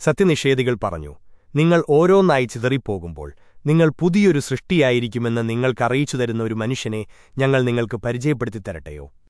സത്യനിഷേധികൾ പറഞ്ഞു നിങ്ങൾ ഓരോന്നായി ചിതറിപ്പോകുമ്പോൾ നിങ്ങൾ പുതിയൊരു സൃഷ്ടിയായിരിക്കുമെന്ന് നിങ്ങൾക്കറിയിച്ചു തരുന്ന ഒരു മനുഷ്യനെ ഞങ്ങൾ നിങ്ങൾക്ക് പരിചയപ്പെടുത്തി തരട്ടെയോ